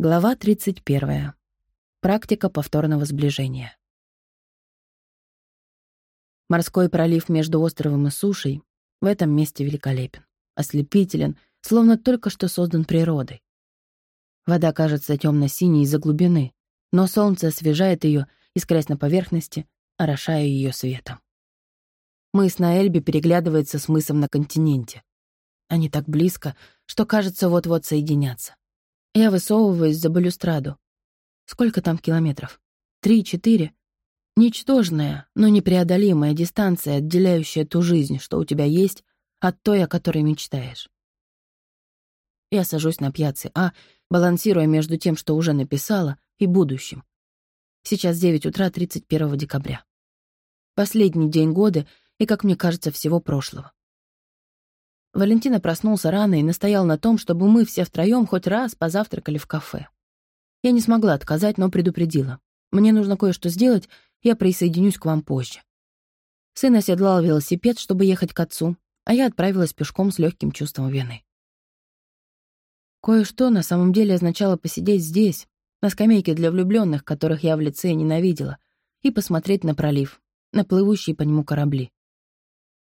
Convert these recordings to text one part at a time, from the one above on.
Глава 31. Практика повторного сближения. Морской пролив между островом и сушей в этом месте великолепен, ослепителен, словно только что создан природой. Вода кажется темно-синей из-за глубины, но солнце освежает ее, искрясь на поверхности, орошая ее светом. Мыс на Эльбе переглядывается с мысом на континенте. Они так близко, что, кажется, вот-вот соединятся. Я высовываюсь за балюстраду. Сколько там километров? Три-четыре? Ничтожная, но непреодолимая дистанция, отделяющая ту жизнь, что у тебя есть, от той, о которой мечтаешь. Я сажусь на пьяце А, балансируя между тем, что уже написала, и будущим. Сейчас 9 утра 31 декабря. Последний день года и, как мне кажется, всего прошлого. Валентина проснулся рано и настоял на том, чтобы мы все втроем хоть раз позавтракали в кафе. Я не смогла отказать, но предупредила. Мне нужно кое-что сделать, я присоединюсь к вам позже. Сын оседлал велосипед, чтобы ехать к отцу, а я отправилась пешком с легким чувством вины. Кое-что на самом деле означало посидеть здесь, на скамейке для влюбленных, которых я в лице ненавидела, и посмотреть на пролив, на плывущие по нему корабли.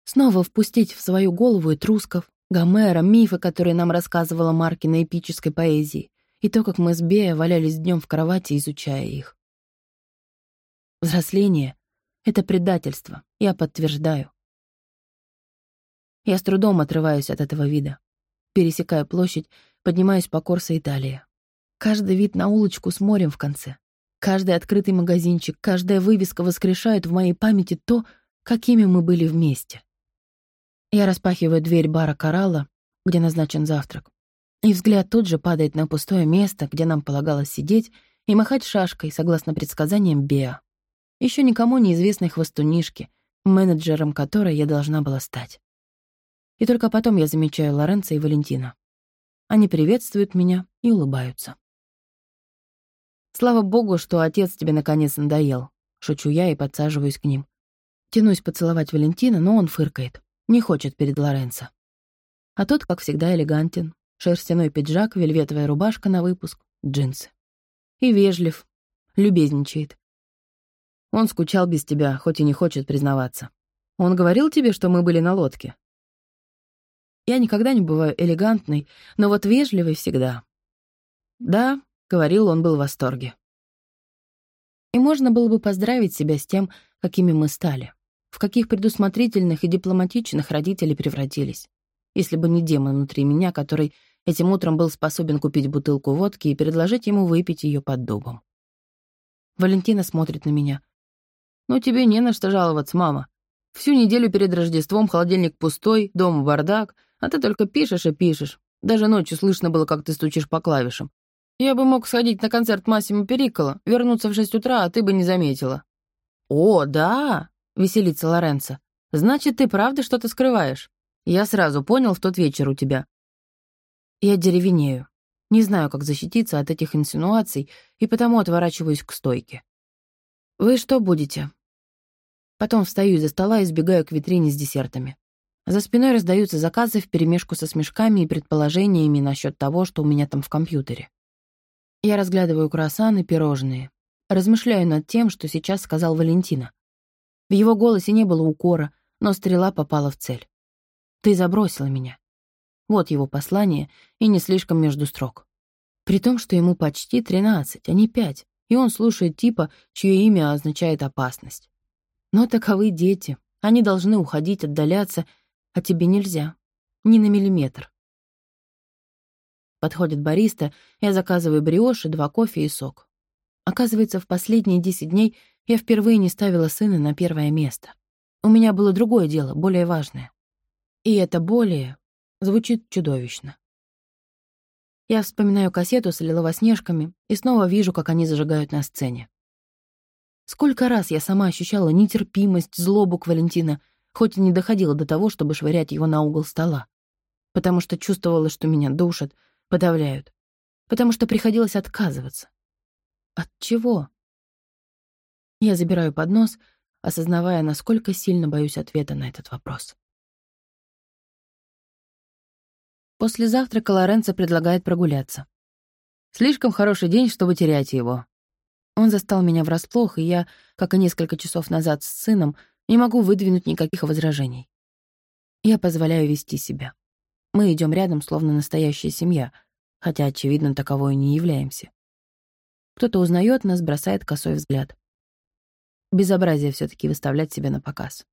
Снова впустить в свою голову и Трусков, Гомера, мифы, которые нам рассказывала Маркина эпической поэзии, и то, как мы с Бея валялись днем в кровати, изучая их. Взросление — это предательство, я подтверждаю. Я с трудом отрываюсь от этого вида. Пересекаю площадь, поднимаюсь по Корсо Италия. Каждый вид на улочку с морем в конце. Каждый открытый магазинчик, каждая вывеска воскрешают в моей памяти то, какими мы были вместе. Я распахиваю дверь бара «Коралла», где назначен завтрак. И взгляд тут же падает на пустое место, где нам полагалось сидеть и махать шашкой, согласно предсказаниям Беа. Еще никому неизвестной хвостунишки, менеджером которой я должна была стать. И только потом я замечаю Лоренцо и Валентина. Они приветствуют меня и улыбаются. «Слава богу, что отец тебе наконец надоел», — шучу я и подсаживаюсь к ним. Тянусь поцеловать Валентина, но он фыркает. Не хочет перед Лоренцо. А тот, как всегда, элегантен. Шерстяной пиджак, вельветовая рубашка на выпуск, джинсы. И вежлив, любезничает. Он скучал без тебя, хоть и не хочет признаваться. Он говорил тебе, что мы были на лодке? Я никогда не бываю элегантной, но вот вежливой всегда. Да, говорил, он был в восторге. И можно было бы поздравить себя с тем, какими мы стали в каких предусмотрительных и дипломатичных родители превратились. Если бы не демон внутри меня, который этим утром был способен купить бутылку водки и предложить ему выпить ее под дубом. Валентина смотрит на меня. «Ну, тебе не на что жаловаться, мама. Всю неделю перед Рождеством холодильник пустой, дом бардак, а ты только пишешь и пишешь. Даже ночью слышно было, как ты стучишь по клавишам. Я бы мог сходить на концерт Массимо Перикола, вернуться в шесть утра, а ты бы не заметила». «О, да!» — веселится Лоренцо. «Значит, ты правда что-то скрываешь? Я сразу понял в тот вечер у тебя». Я деревенею. Не знаю, как защититься от этих инсинуаций, и потому отворачиваюсь к стойке. «Вы что будете?» Потом встаю из-за стола и сбегаю к витрине с десертами. За спиной раздаются заказы вперемешку со смешками и предположениями насчет того, что у меня там в компьютере. Я разглядываю круассаны пирожные. Размышляю над тем, что сейчас сказал Валентина. В его голосе не было укора, но стрела попала в цель. «Ты забросила меня». Вот его послание, и не слишком между строк. При том, что ему почти тринадцать, а не пять, и он слушает типа, чье имя означает опасность. Но таковы дети, они должны уходить, отдаляться, а тебе нельзя. Ни на миллиметр. Подходит бариста, я заказываю бриоши, два кофе и сок. Оказывается, в последние десять дней я впервые не ставила сына на первое место. У меня было другое дело, более важное. И это более звучит чудовищно. Я вспоминаю кассету с лиловоснежками и снова вижу, как они зажигают на сцене. Сколько раз я сама ощущала нетерпимость, злобу к Валентина, хоть и не доходила до того, чтобы швырять его на угол стола. Потому что чувствовала, что меня душат, подавляют. Потому что приходилось отказываться. От чего? Я забираю поднос, осознавая, насколько сильно боюсь ответа на этот вопрос. После завтрака Лоренцо предлагает прогуляться. Слишком хороший день, чтобы терять его. Он застал меня врасплох, и я, как и несколько часов назад с сыном, не могу выдвинуть никаких возражений. Я позволяю вести себя. Мы идем рядом, словно настоящая семья, хотя, очевидно, таковой не являемся. Кто-то узнает нас, бросает косой взгляд. Безобразие все таки выставлять себя на показ.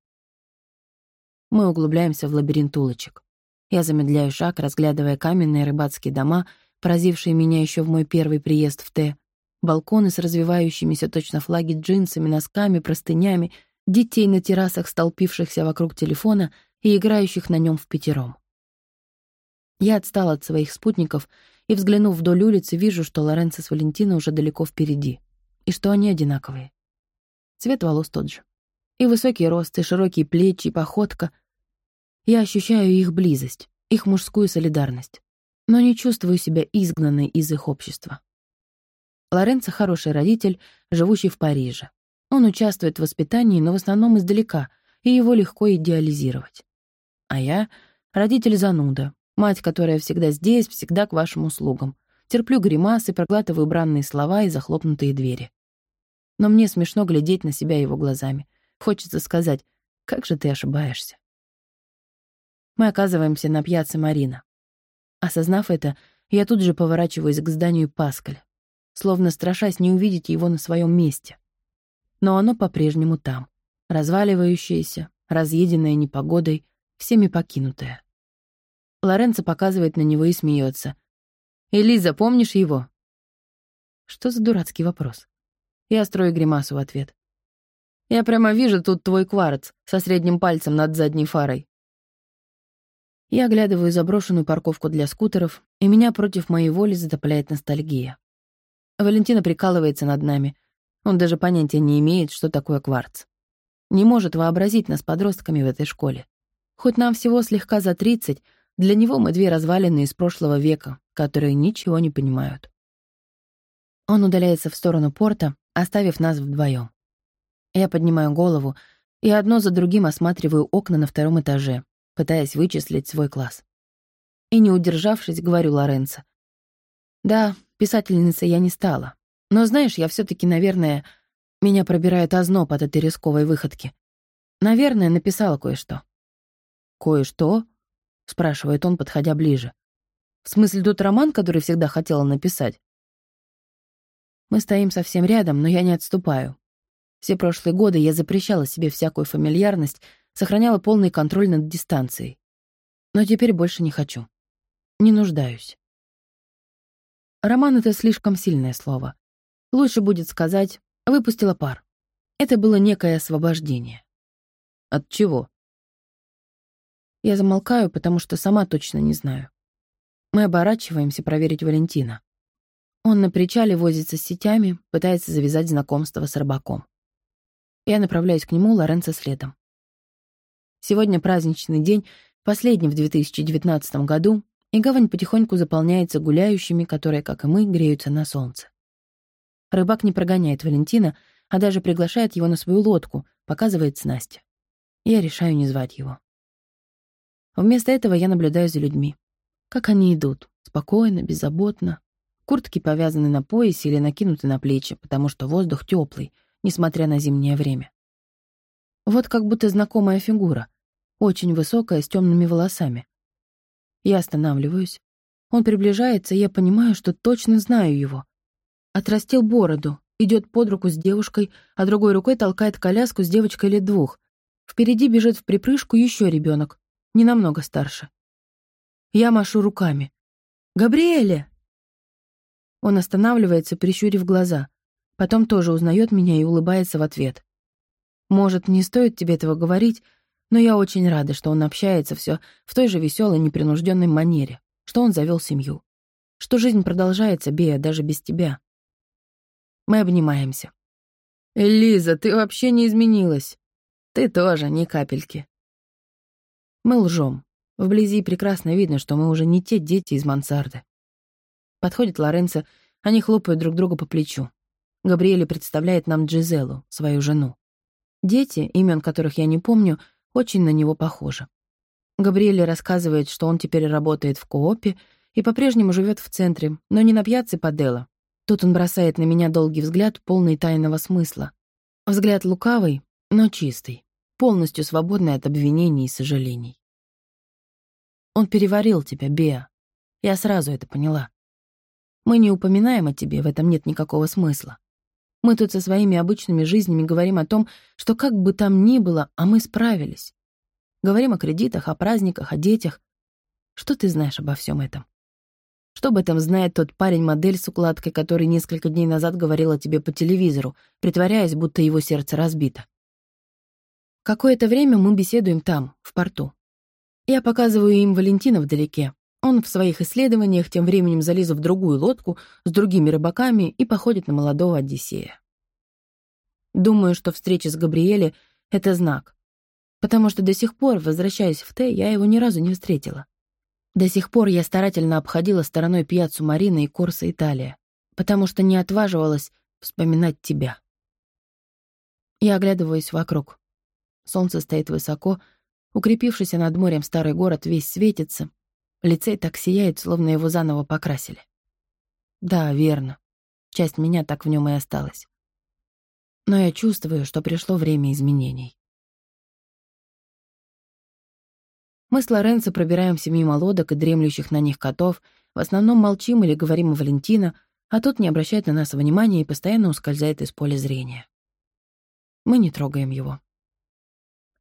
Мы углубляемся в лабиринт улочек. Я замедляю шаг, разглядывая каменные рыбацкие дома, поразившие меня еще в мой первый приезд в Т, балконы с развивающимися точно флаги джинсами, носками, простынями, детей на террасах, столпившихся вокруг телефона и играющих на нем в пятером. Я отстала от своих спутников и, взглянув вдоль улицы, вижу, что Лоренцо с Валентиной уже далеко впереди, и что они одинаковые. Цвет волос тот же. И высокий рост, и широкие плечи, и походка. Я ощущаю их близость, их мужскую солидарность, но не чувствую себя изгнанной из их общества. Лоренцо — хороший родитель, живущий в Париже. Он участвует в воспитании, но в основном издалека, и его легко идеализировать. А я — родитель зануда, мать, которая всегда здесь, всегда к вашим услугам. Терплю гримасы, проглатываю бранные слова и захлопнутые двери. Но мне смешно глядеть на себя его глазами. Хочется сказать, как же ты ошибаешься. Мы оказываемся на пьяце Марина. Осознав это, я тут же поворачиваюсь к зданию Паскаль, словно страшась не увидеть его на своем месте но оно по-прежнему там, разваливающееся, разъеденное непогодой, всеми покинутое. Лоренцо показывает на него и смеется. «Элиза, помнишь его?» Что за дурацкий вопрос? Я строю гримасу в ответ. «Я прямо вижу тут твой кварц со средним пальцем над задней фарой». Я оглядываю заброшенную парковку для скутеров, и меня против моей воли затопляет ностальгия. Валентина прикалывается над нами, он даже понятия не имеет, что такое кварц. Не может вообразить нас подростками в этой школе. Хоть нам всего слегка за 30, для него мы две развалины из прошлого века, которые ничего не понимают. Он удаляется в сторону порта, оставив нас вдвоем. Я поднимаю голову и одно за другим осматриваю окна на втором этаже, пытаясь вычислить свой класс. И, не удержавшись, говорю Лоренцо. Да, писательницей я не стала, но знаешь, я все таки наверное, меня пробирает озноб от этой рисковой выходки. Наверное, написала кое-что. «Кое-что?» — спрашивает он, подходя ближе. «В смысле, тот роман, который всегда хотела написать?» Мы стоим совсем рядом, но я не отступаю. Все прошлые годы я запрещала себе всякую фамильярность, сохраняла полный контроль над дистанцией. Но теперь больше не хочу. Не нуждаюсь. Роман — это слишком сильное слово. Лучше будет сказать «выпустила пар». Это было некое освобождение. От чего? Я замолкаю, потому что сама точно не знаю. Мы оборачиваемся проверить Валентина. Он на причале возится с сетями, пытается завязать знакомство с рыбаком. Я направляюсь к нему, Лоренцо следом. Сегодня праздничный день, последний в 2019 году, и гавань потихоньку заполняется гуляющими, которые, как и мы, греются на солнце. Рыбак не прогоняет Валентина, а даже приглашает его на свою лодку, показывает снасти. Я решаю не звать его. Вместо этого я наблюдаю за людьми. Как они идут, спокойно, беззаботно. Куртки повязаны на поясе или накинуты на плечи, потому что воздух теплый, несмотря на зимнее время. Вот как будто знакомая фигура, очень высокая, с темными волосами. Я останавливаюсь. Он приближается, и я понимаю, что точно знаю его. Отрастил бороду, идет под руку с девушкой, а другой рукой толкает коляску с девочкой лет двух. Впереди бежит в припрыжку еще ребенок, не намного старше. Я машу руками. «Габриэле!» Он останавливается, прищурив глаза. Потом тоже узнает меня и улыбается в ответ. Может, не стоит тебе этого говорить, но я очень рада, что он общается все в той же веселой, непринужденной манере, что он завел семью, что жизнь продолжается, Бея, даже без тебя. Мы обнимаемся. «Элиза, ты вообще не изменилась. Ты тоже, ни капельки». Мы лжем. Вблизи прекрасно видно, что мы уже не те дети из мансарды. Подходит Лоренцо, они хлопают друг друга по плечу. Габриэле представляет нам Джизелу, свою жену. Дети, имен которых я не помню, очень на него похожи. Габриэле рассказывает, что он теперь работает в коопе, и по-прежнему живет в центре, но не на пьяце Паделла. Тут он бросает на меня долгий взгляд, полный тайного смысла. Взгляд лукавый, но чистый, полностью свободный от обвинений и сожалений. Он переварил тебя, Беа. Я сразу это поняла. Мы не упоминаем о тебе, в этом нет никакого смысла. Мы тут со своими обычными жизнями говорим о том, что как бы там ни было, а мы справились. Говорим о кредитах, о праздниках, о детях. Что ты знаешь обо всем этом? Что об этом знает тот парень-модель с укладкой, который несколько дней назад говорил о тебе по телевизору, притворяясь, будто его сердце разбито? Какое-то время мы беседуем там, в порту. Я показываю им Валентина вдалеке. Он в своих исследованиях тем временем залезет в другую лодку с другими рыбаками и походит на молодого Одиссея. Думаю, что встреча с Габриэле — это знак. Потому что до сих пор, возвращаясь в Т, я его ни разу не встретила. До сих пор я старательно обходила стороной пьяцу Марина и Корса Италия, потому что не отваживалась вспоминать тебя. Я оглядываюсь вокруг. Солнце стоит высоко, укрепившийся над морем старый город весь светится, лицей так сияет, словно его заново покрасили. Да, верно. Часть меня так в нем и осталась. Но я чувствую, что пришло время изменений. Мы с Лоренцо пробираемся мимо лодок и дремлющих на них котов, в основном молчим или говорим о Валентина, а тот не обращает на нас внимания и постоянно ускользает из поля зрения. Мы не трогаем его.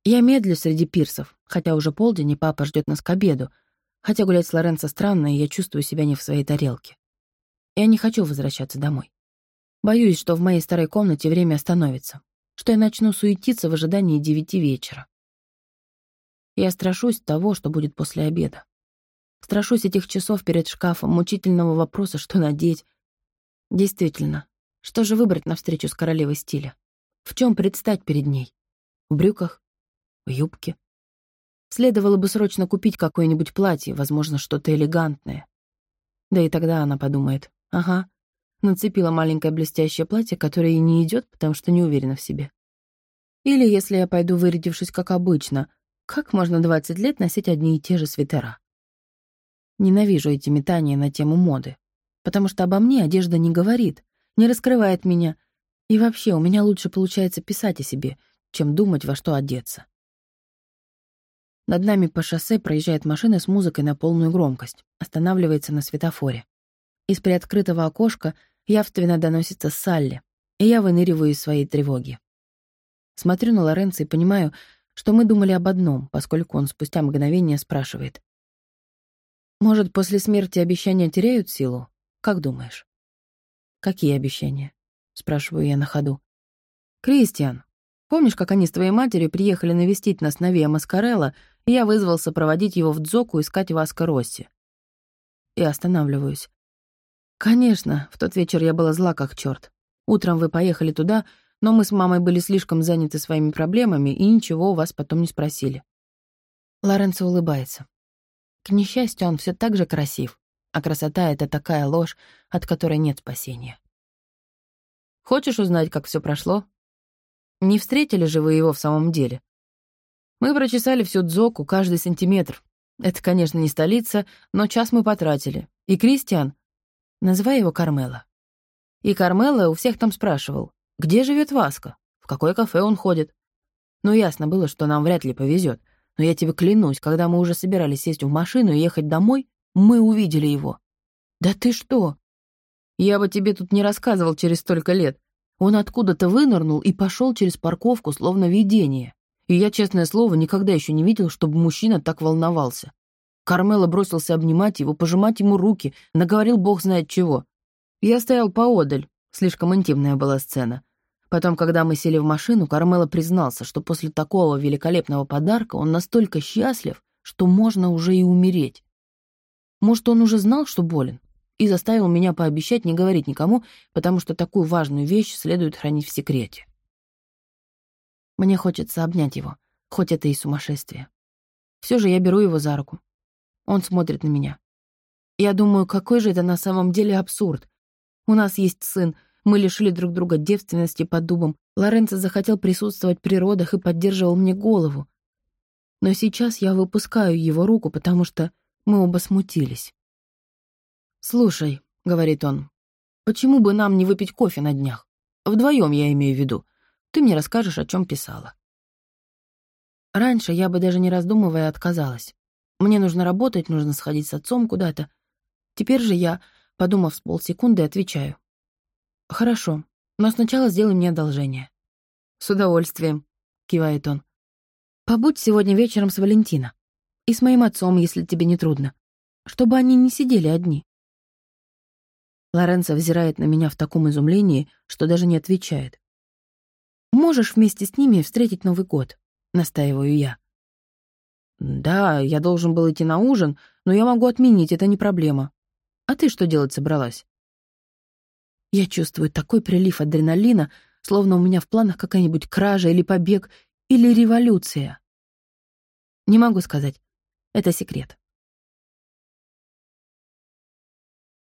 Я медлю среди пирсов, хотя уже полдень, и папа ждет нас к обеду, хотя гулять с Лоренцо странно, и я чувствую себя не в своей тарелке. Я не хочу возвращаться домой. Боюсь, что в моей старой комнате время остановится, что я начну суетиться в ожидании девяти вечера. Я страшусь того, что будет после обеда. Страшусь этих часов перед шкафом, мучительного вопроса, что надеть. Действительно, что же выбрать на встречу с королевой стиля? В чем предстать перед ней? В брюках? В юбке? Следовало бы срочно купить какое-нибудь платье, возможно, что-то элегантное. Да и тогда она подумает, ага, нацепила маленькое блестящее платье, которое ей не идет, потому что не уверена в себе. Или если я пойду вырядившись как обычно — как можно 20 лет носить одни и те же свитера? Ненавижу эти метания на тему моды, потому что обо мне одежда не говорит, не раскрывает меня, и вообще у меня лучше получается писать о себе, чем думать, во что одеться. Над нами по шоссе проезжает машина с музыкой на полную громкость, останавливается на светофоре. Из приоткрытого окошка явственно доносится Салли, и я выныриваю из своей тревоги. Смотрю на Лоренцо и понимаю, что мы думали об одном, поскольку он спустя мгновение спрашивает. «Может, после смерти обещания теряют силу? Как думаешь?» «Какие обещания?» — спрашиваю я на ходу. «Кристиан, помнишь, как они с твоей матерью приехали навестить нас на Виа Маскарелла, я вызвался проводить его в Дзоку искать Васко Росси?» И останавливаюсь. «Конечно, в тот вечер я была зла как черт. Утром вы поехали туда, но мы с мамой были слишком заняты своими проблемами и ничего у вас потом не спросили. Лоренцо улыбается. К несчастью, он все так же красив, а красота — это такая ложь, от которой нет спасения. Хочешь узнать, как все прошло? Не встретили же вы его в самом деле? Мы прочесали всю Дзоку, каждый сантиметр. Это, конечно, не столица, но час мы потратили. И Кристиан... Называй его Кармела. И Кармела у всех там спрашивал, где живет Васка? В какое кафе он ходит? Ну, ясно было, что нам вряд ли повезет. Но я тебе клянусь, когда мы уже собирались сесть в машину и ехать домой, мы увидели его. Да ты что? Я бы тебе тут не рассказывал через столько лет. Он откуда-то вынырнул и пошел через парковку, словно видение. И я, честное слово, никогда еще не видел, чтобы мужчина так волновался. Кармела бросился обнимать его, пожимать ему руки, наговорил бог знает чего. Я стоял поодаль, Слишком интимная была сцена. Потом, когда мы сели в машину, Кармело признался, что после такого великолепного подарка он настолько счастлив, что можно уже и умереть. Может, он уже знал, что болен, и заставил меня пообещать не говорить никому, потому что такую важную вещь следует хранить в секрете. Мне хочется обнять его, хоть это и сумасшествие. Все же я беру его за руку. Он смотрит на меня. Я думаю, какой же это на самом деле абсурд. У нас есть сын, мы лишили друг друга девственности под дубом. Лоренцо захотел присутствовать при родах и поддерживал мне голову. Но сейчас я выпускаю его руку, потому что мы оба смутились. «Слушай», — говорит он, — «почему бы нам не выпить кофе на днях? Вдвоем я имею в виду. Ты мне расскажешь, о чем писала». Раньше я бы даже не раздумывая отказалась. Мне нужно работать, нужно сходить с отцом куда-то. Теперь же я, подумав с полсекунды, отвечаю. «Хорошо, но сначала сделай мне одолжение». «С удовольствием», — кивает он. «Побудь сегодня вечером с Валентина. И с моим отцом, если тебе не трудно. Чтобы они не сидели одни». Лоренцо взирает на меня в таком изумлении, что даже не отвечает. «Можешь вместе с ними встретить Новый год», — настаиваю я. «Да, я должен был идти на ужин, но я могу отменить, это не проблема. А ты что делать собралась?» Я чувствую такой прилив адреналина, словно у меня в планах какая-нибудь кража или побег, или революция. Не могу сказать. Это секрет.